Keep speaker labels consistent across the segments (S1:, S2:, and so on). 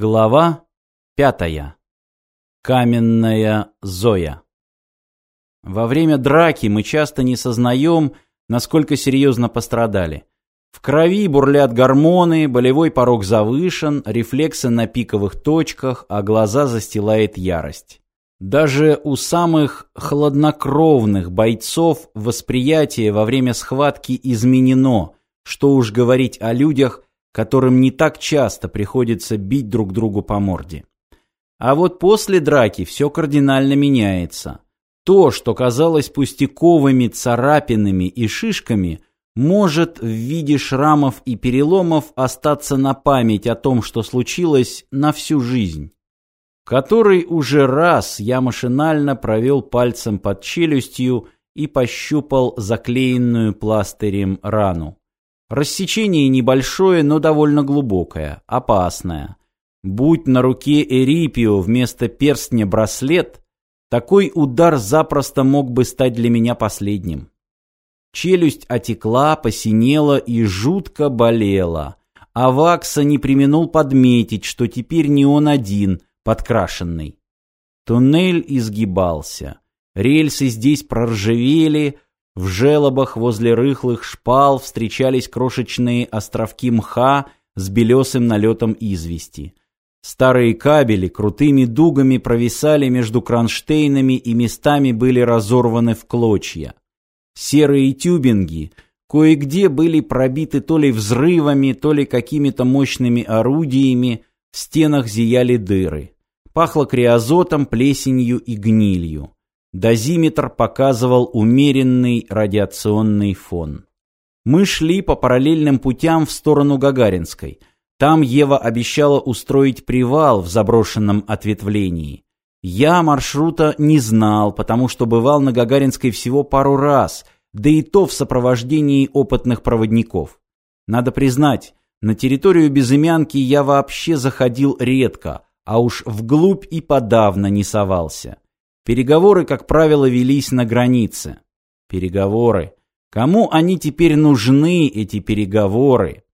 S1: Глава пятая. Каменная Зоя. Во время драки мы часто не сознаем, насколько серьезно пострадали. В крови бурлят гормоны, болевой порог завышен, рефлексы на пиковых точках, а глаза застилает ярость. Даже у самых хладнокровных бойцов восприятие во время схватки изменено, что уж говорить о людях, которым не так часто приходится бить друг другу по морде. А вот после драки все кардинально меняется. То, что казалось пустяковыми царапинами и шишками, может в виде шрамов и переломов остаться на память о том, что случилось на всю жизнь. Который уже раз я машинально провел пальцем под челюстью и пощупал заклеенную пластырем рану. Рассечение небольшое, но довольно глубокое, опасное. Будь на руке Эрипио вместо перстня браслет, такой удар запросто мог бы стать для меня последним. Челюсть отекла, посинела и жутко болела. А Вакса не применул подметить, что теперь не он один, подкрашенный. Туннель изгибался. Рельсы здесь проржавели, в желобах возле рыхлых шпал встречались крошечные островки мха с белесым налетом извести. Старые кабели крутыми дугами провисали между кронштейнами и местами были разорваны в клочья. Серые тюбинги кое-где были пробиты то ли взрывами, то ли какими-то мощными орудиями, в стенах зияли дыры. Пахло криозотом, плесенью и гнилью. Дозиметр показывал умеренный радиационный фон. Мы шли по параллельным путям в сторону Гагаринской. Там Ева обещала устроить привал в заброшенном ответвлении. Я маршрута не знал, потому что бывал на Гагаринской всего пару раз, да и то в сопровождении опытных проводников. Надо признать, на территорию Безымянки я вообще заходил редко, а уж вглубь и подавно не совался. Переговоры, как правило, велись на границе. Переговоры. Кому они теперь нужны, эти переговоры?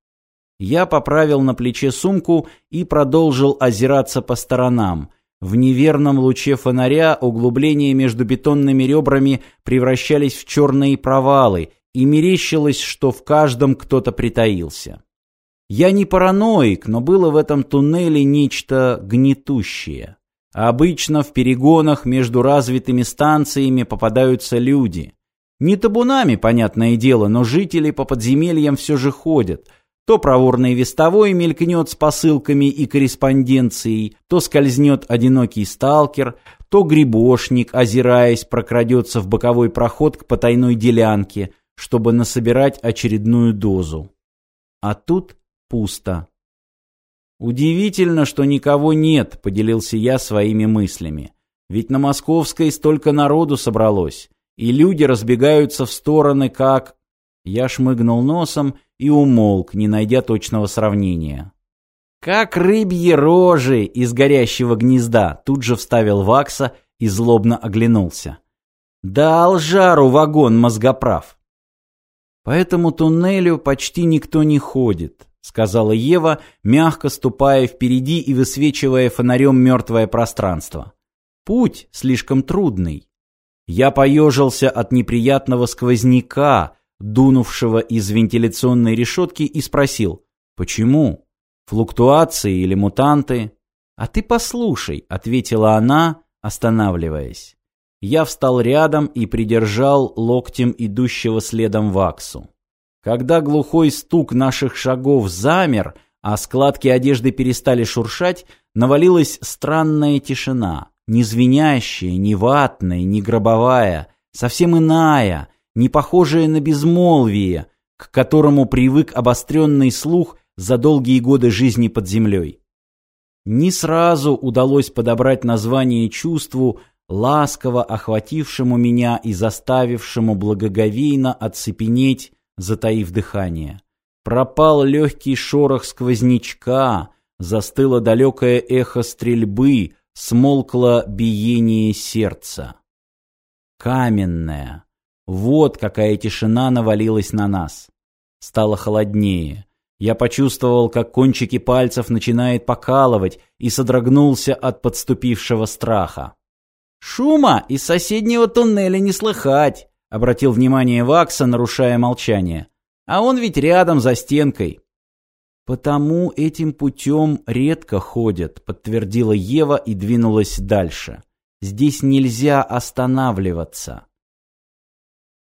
S1: Я поправил на плече сумку и продолжил озираться по сторонам. В неверном луче фонаря углубления между бетонными ребрами превращались в черные провалы, и мерещилось, что в каждом кто-то притаился. Я не параноик, но было в этом туннеле нечто гнетущее. Обычно в перегонах между развитыми станциями попадаются люди. Не табунами, понятное дело, но жители по подземельям все же ходят. То проворный вестовой мелькнет с посылками и корреспонденцией, то скользнет одинокий сталкер, то грибошник, озираясь, прокрадется в боковой проход к потайной делянке, чтобы насобирать очередную дозу. А тут пусто. «Удивительно, что никого нет», — поделился я своими мыслями. «Ведь на Московской столько народу собралось, и люди разбегаются в стороны, как...» Я шмыгнул носом и умолк, не найдя точного сравнения. «Как рыбьи рожи из горящего гнезда», — тут же вставил Вакса и злобно оглянулся. «Дал жару вагон мозгоправ». По этому туннелю почти никто не ходит сказала Ева, мягко ступая впереди и высвечивая фонарем мертвое пространство. Путь слишком трудный. Я поежился от неприятного сквозняка, дунувшего из вентиляционной решетки, и спросил, почему? Флуктуации или мутанты? А ты послушай, ответила она, останавливаясь. Я встал рядом и придержал локтем идущего следом Ваксу. Когда глухой стук наших шагов замер, а складки одежды перестали шуршать, навалилась странная тишина, не звенящая, не ватная, не гробовая, совсем иная, не похожая на безмолвие, к которому привык обостренный слух за долгие годы жизни под землей. Не сразу удалось подобрать название чувству, ласково охватившему меня и заставившему благоговейно оцепенеть затаив дыхание. Пропал легкий шорох сквознячка, застыло далекое эхо стрельбы, смолкло биение сердца. Каменная. Вот какая тишина навалилась на нас. Стало холоднее. Я почувствовал, как кончики пальцев начинает покалывать и содрогнулся от подступившего страха. «Шума из соседнего туннеля не слыхать», — обратил внимание Вакса, нарушая молчание. «А он ведь рядом, за стенкой». «Потому этим путем редко ходят», — подтвердила Ева и двинулась дальше. «Здесь нельзя останавливаться».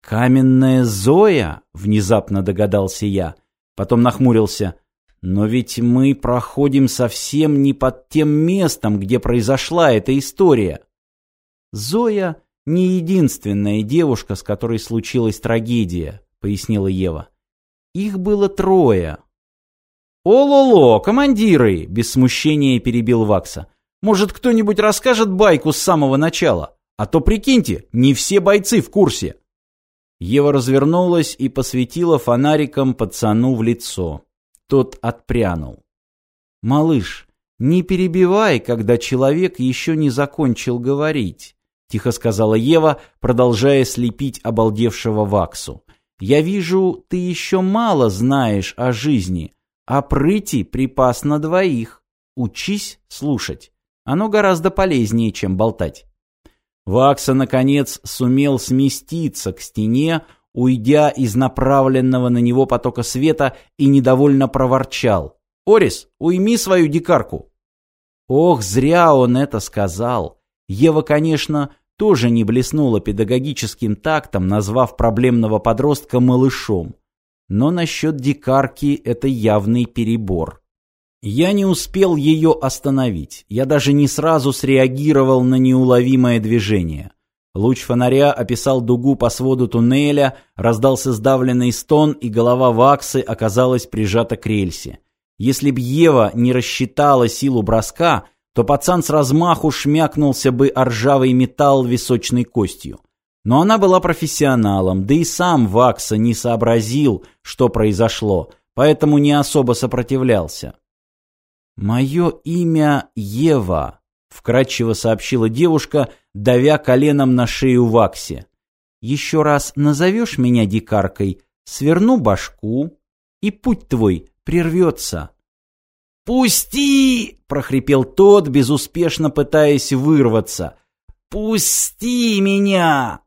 S1: «Каменная Зоя?» — внезапно догадался я. Потом нахмурился. «Но ведь мы проходим совсем не под тем местом, где произошла эта история». «Зоя не единственная девушка, с которой случилась трагедия», — пояснила Ева. «Их было трое». «О-ло-ло, командиры!» — без смущения перебил Вакса. «Может, кто-нибудь расскажет байку с самого начала? А то, прикиньте, не все бойцы в курсе». Ева развернулась и посветила фонариком пацану в лицо. Тот отпрянул. «Малыш, не перебивай, когда человек еще не закончил говорить», — тихо сказала Ева, продолжая слепить обалдевшего Ваксу. «Я вижу, ты еще мало знаешь о жизни, а прыти припас на двоих. Учись слушать. Оно гораздо полезнее, чем болтать. Вакса, наконец, сумел сместиться к стене, уйдя из направленного на него потока света и недовольно проворчал. «Орис, уйми свою дикарку!» Ох, зря он это сказал. Ева, конечно, тоже не блеснула педагогическим тактом, назвав проблемного подростка малышом. Но насчет дикарки это явный перебор. Я не успел ее остановить. Я даже не сразу среагировал на неуловимое движение. Луч фонаря описал дугу по своду туннеля, раздался сдавленный стон, и голова Ваксы оказалась прижата к рельсе. Если б Ева не рассчитала силу броска, то пацан с размаху шмякнулся бы о ржавый металл височной костью. Но она была профессионалом, да и сам Вакса не сообразил, что произошло, поэтому не особо сопротивлялся. «Мое имя Ева», — вкратчиво сообщила девушка, давя коленом на шею Ваксе. «Еще раз назовешь меня дикаркой, сверну башку, и путь твой прервется».
S2: «Пусти!» — прохрипел тот, безуспешно пытаясь вырваться. «Пусти меня!»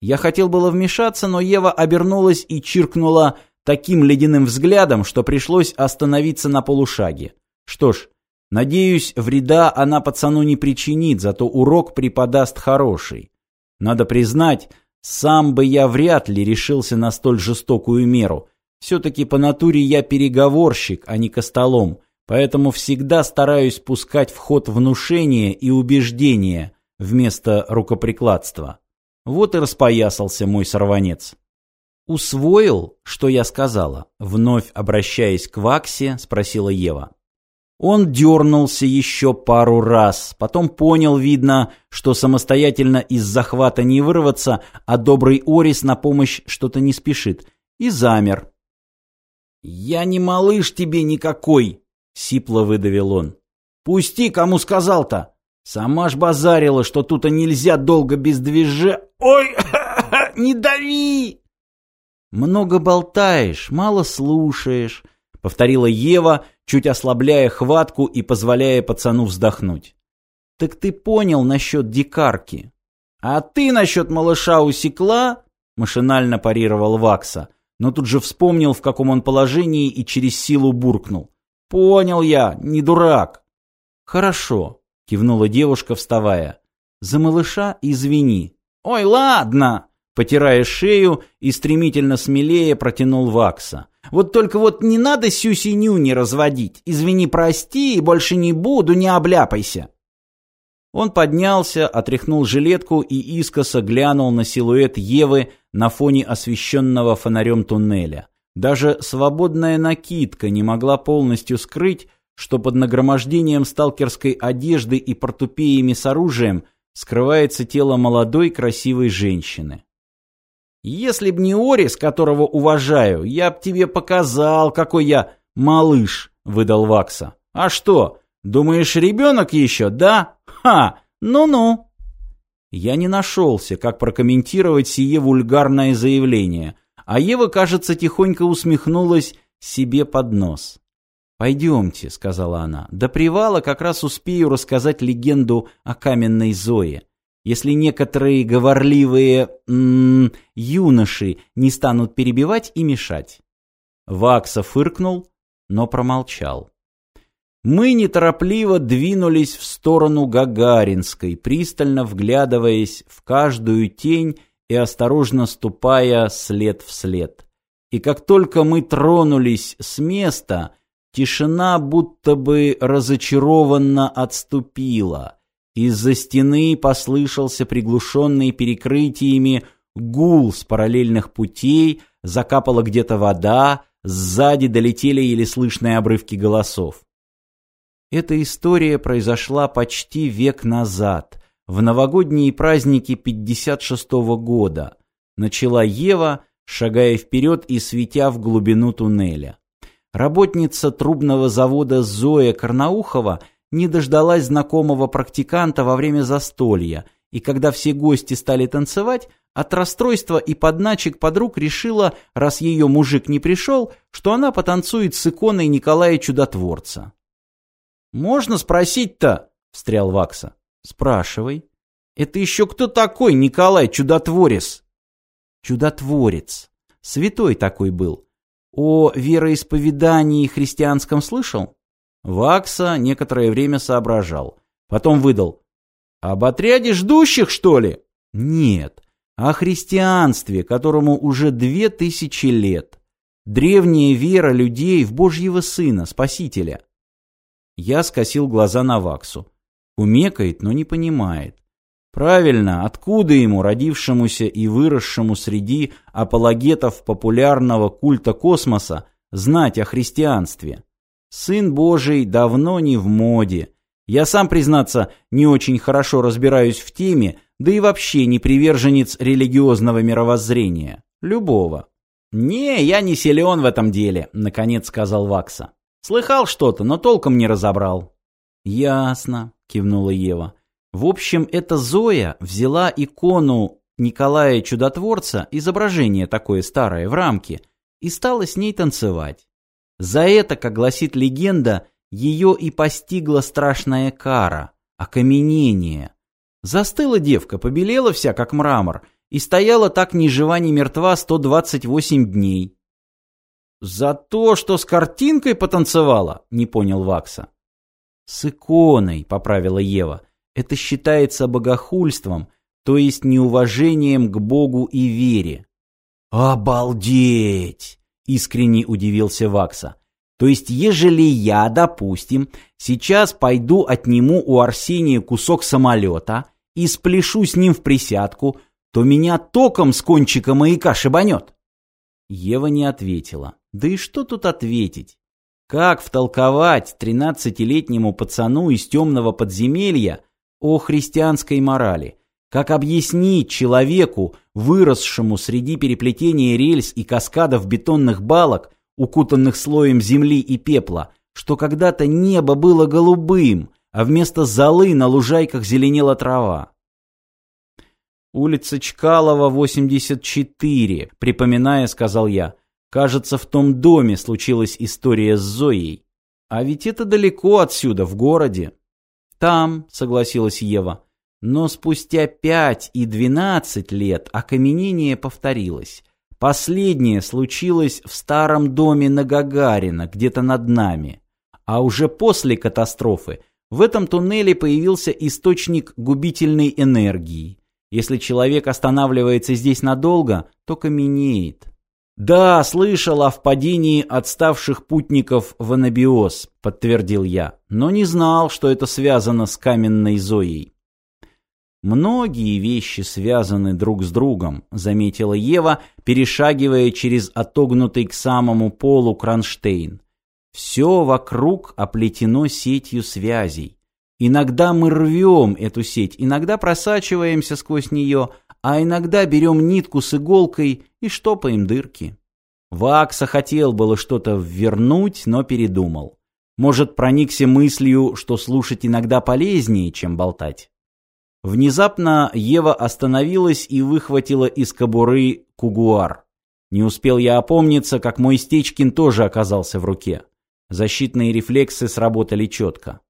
S1: Я хотел было вмешаться, но Ева обернулась и чиркнула таким ледяным взглядом, что пришлось остановиться на полушаге. Что ж, надеюсь, вреда она пацану не причинит, зато урок преподаст хороший. Надо признать, сам бы я вряд ли решился на столь жестокую меру. Все-таки по натуре я переговорщик, а не костолом, поэтому всегда стараюсь пускать в ход внушение и убеждение вместо рукоприкладства. Вот и распоясался мой сорванец. «Усвоил, что я сказала?» Вновь обращаясь к Ваксе, спросила Ева. Он дернулся еще пару раз, потом понял, видно, что самостоятельно из захвата не вырваться, а добрый Орис на помощь что-то не спешит, и замер.
S2: «Я не малыш тебе никакой!» — сипло выдавил он. «Пусти, кому сказал-то! Сама ж базарила, что тут нельзя долго без движения. Ой, не дави!
S1: Много болтаешь, мало слушаешь, повторила Ева, чуть ослабляя хватку и позволяя пацану вздохнуть. Так ты понял насчет дикарки?
S2: А ты насчет малыша усекла? Машинально парировал Вакса, но тут же вспомнил, в каком он положении, и через силу буркнул. Понял я, не дурак.
S1: Хорошо, кивнула девушка, вставая. За малыша извини.
S2: Ой, ладно, потирая шею и стремительно смелее протянул Вакса. Вот только вот не надо сюсиню не разводить. Извини, прости, больше не буду, не обляпайся.
S1: Он поднялся, отряхнул жилетку и искоса глянул на силуэт Евы на фоне освещенного фонарем туннеля. Даже свободная накидка не могла полностью скрыть, что под нагромождением сталкерской одежды и портупеями с оружием скрывается тело молодой красивой женщины.
S2: «Если б не Орис, которого уважаю, я б тебе показал, какой я малыш», — выдал Вакса. «А что, думаешь, ребенок еще, да? Ха! Ну-ну!»
S1: Я не нашелся, как прокомментировать сие вульгарное заявление, а Ева, кажется, тихонько усмехнулась себе под нос. «Пойдемте», — сказала она, — «до привала как раз успею рассказать легенду о каменной Зое. Если некоторые говорливые м -м, юноши не станут перебивать и мешать». Вакса фыркнул, но промолчал. Мы неторопливо двинулись в сторону Гагаринской, пристально вглядываясь в каждую тень и осторожно ступая след в след. И как только мы тронулись с места, тишина будто бы разочарованно отступила. Из-за стены послышался приглушенный перекрытиями гул с параллельных путей, закапала где-то вода, сзади долетели еле слышные обрывки голосов. Эта история произошла почти век назад, в новогодние праздники 56-го года. Начала Ева, шагая вперед и светя в глубину туннеля. Работница трубного завода Зоя Карнаухова не дождалась знакомого практиканта во время застолья, и когда все гости стали танцевать, от расстройства и подначек подруг решила, раз ее мужик не пришел, что она потанцует с иконой Николая Чудотворца. «Можно спросить-то?» — встрял Вакса. «Спрашивай». «Это еще кто такой Николай Чудотворец?» «Чудотворец. Святой такой был. О вероисповедании христианском слышал?» Вакса некоторое время соображал. Потом выдал. «Об отряде ждущих, что ли?» «Нет. О христианстве, которому уже две тысячи лет. Древняя вера людей в Божьего Сына, Спасителя». Я скосил глаза на Ваксу. Умекает, но не понимает. Правильно, откуда ему, родившемуся и выросшему среди апологетов популярного культа космоса, знать о христианстве? Сын Божий давно не в моде. Я сам, признаться, не очень хорошо разбираюсь в теме, да и вообще не приверженец религиозного мировоззрения. Любого. «Не, я не силен в этом деле», — наконец сказал Вакса. Слыхал что-то, но толком не разобрал. Ясно, кивнула Ева. В общем, эта Зоя взяла икону Николая Чудотворца, изображение такое старое, в рамке, и стала с ней танцевать. За это, как гласит легенда, ее и постигла страшная кара, окаменение. Застыла девка, побелела вся, как мрамор, и стояла так ни жива, ни мертва 128 дней. «За то, что с картинкой потанцевала?» — не понял Вакса. «С иконой», — поправила Ева. «Это считается богохульством, то есть неуважением к Богу и вере». «Обалдеть!» — искренне удивился Вакса. «То есть, ежели я, допустим, сейчас пойду отниму у Арсения кусок самолета и спляшу с ним в присядку, то меня током с кончика маяка шибанет?» Ева не ответила. Да и что тут ответить? Как втолковать тринадцатилетнему пацану из темного подземелья о христианской морали? Как объяснить человеку, выросшему среди переплетения рельс и каскадов бетонных балок, укутанных слоем земли и пепла, что когда-то небо было голубым, а вместо золы на лужайках зеленела трава? «Улица Чкалова, 84», припоминая, сказал я. Кажется, в том доме случилась история с Зоей. А ведь это далеко отсюда, в городе. Там, согласилась Ева. Но спустя пять и двенадцать лет окаменение повторилось. Последнее случилось в старом доме на Гагарина, где-то над нами. А уже после катастрофы в этом туннеле появился источник губительной энергии. Если человек останавливается здесь надолго, то каменеет. «Да, слышал о впадении отставших путников в анабиоз», — подтвердил я, но не знал, что это связано с каменной Зоей. «Многие вещи связаны друг с другом», — заметила Ева, перешагивая через отогнутый к самому полу кронштейн. «Все вокруг оплетено сетью связей. Иногда мы рвем эту сеть, иногда просачиваемся сквозь нее, а иногда берем нитку с иголкой и штопаем дырки. Вакса хотел было что-то вернуть, но передумал. Может, проникся мыслью, что слушать иногда полезнее, чем болтать. Внезапно Ева остановилась и выхватила из кобуры кугуар. Не успел я опомниться, как мой Стечкин тоже оказался в руке. Защитные рефлексы сработали четко.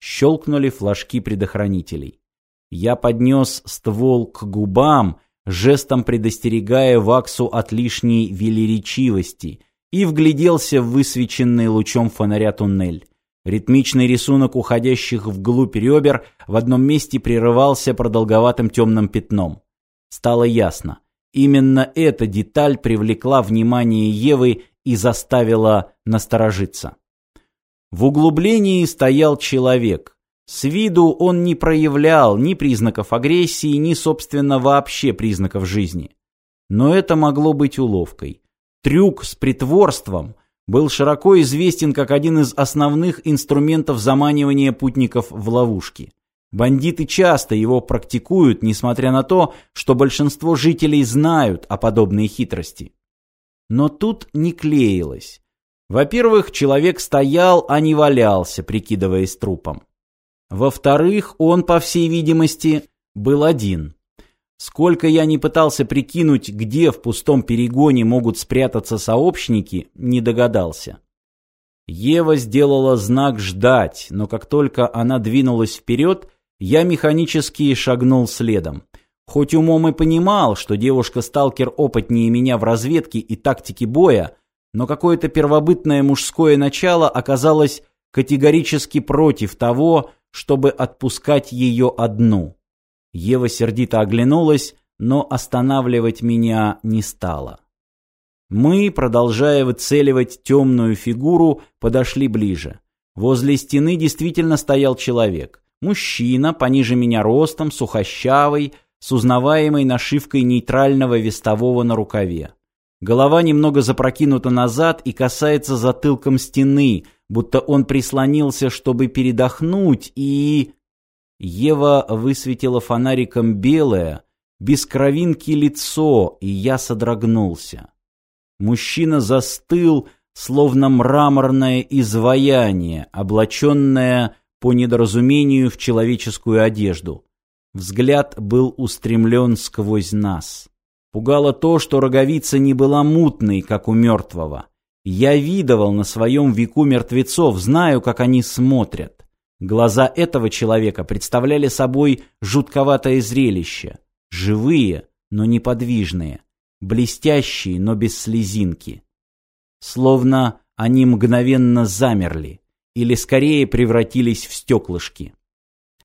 S1: Щелкнули флажки предохранителей. Я поднес ствол к губам, жестом предостерегая Ваксу от лишней велеречивости, и вгляделся в высвеченный лучом фонаря туннель. Ритмичный рисунок уходящих вглубь ребер в одном месте прерывался продолговатым темным пятном. Стало ясно. Именно эта деталь привлекла внимание Евы и заставила насторожиться. В углублении стоял человек. С виду он не проявлял ни признаков агрессии, ни, собственно, вообще признаков жизни. Но это могло быть уловкой. Трюк с притворством был широко известен как один из основных инструментов заманивания путников в ловушки. Бандиты часто его практикуют, несмотря на то, что большинство жителей знают о подобной хитрости. Но тут не клеилось. Во-первых, человек стоял, а не валялся, прикидываясь трупом. Во-вторых, он, по всей видимости, был один. Сколько я не пытался прикинуть, где в пустом перегоне могут спрятаться сообщники, не догадался. Ева сделала знак «ждать», но как только она двинулась вперед, я механически шагнул следом. Хоть умом и понимал, что девушка-сталкер опытнее меня в разведке и тактике боя, но какое-то первобытное мужское начало оказалось категорически против того, чтобы отпускать ее одну. Ева сердито оглянулась, но останавливать меня не стала. Мы, продолжая выцеливать темную фигуру, подошли ближе. Возле стены действительно стоял человек. Мужчина, пониже меня ростом, сухощавый, с узнаваемой нашивкой нейтрального вестового на рукаве. Голова немного запрокинута назад и касается затылком стены, будто он прислонился, чтобы передохнуть, и... Ева высветила фонариком белое, без кровинки лицо, и я содрогнулся. Мужчина застыл, словно мраморное изваяние, облаченное по недоразумению в человеческую одежду. Взгляд был устремлен сквозь нас. Пугало то, что роговица не была мутной, как у мертвого. Я видывал на своем веку мертвецов, знаю, как они смотрят. Глаза этого человека представляли собой жутковатое зрелище. Живые, но неподвижные. Блестящие, но без слезинки. Словно они мгновенно замерли. Или скорее превратились в стеклышки.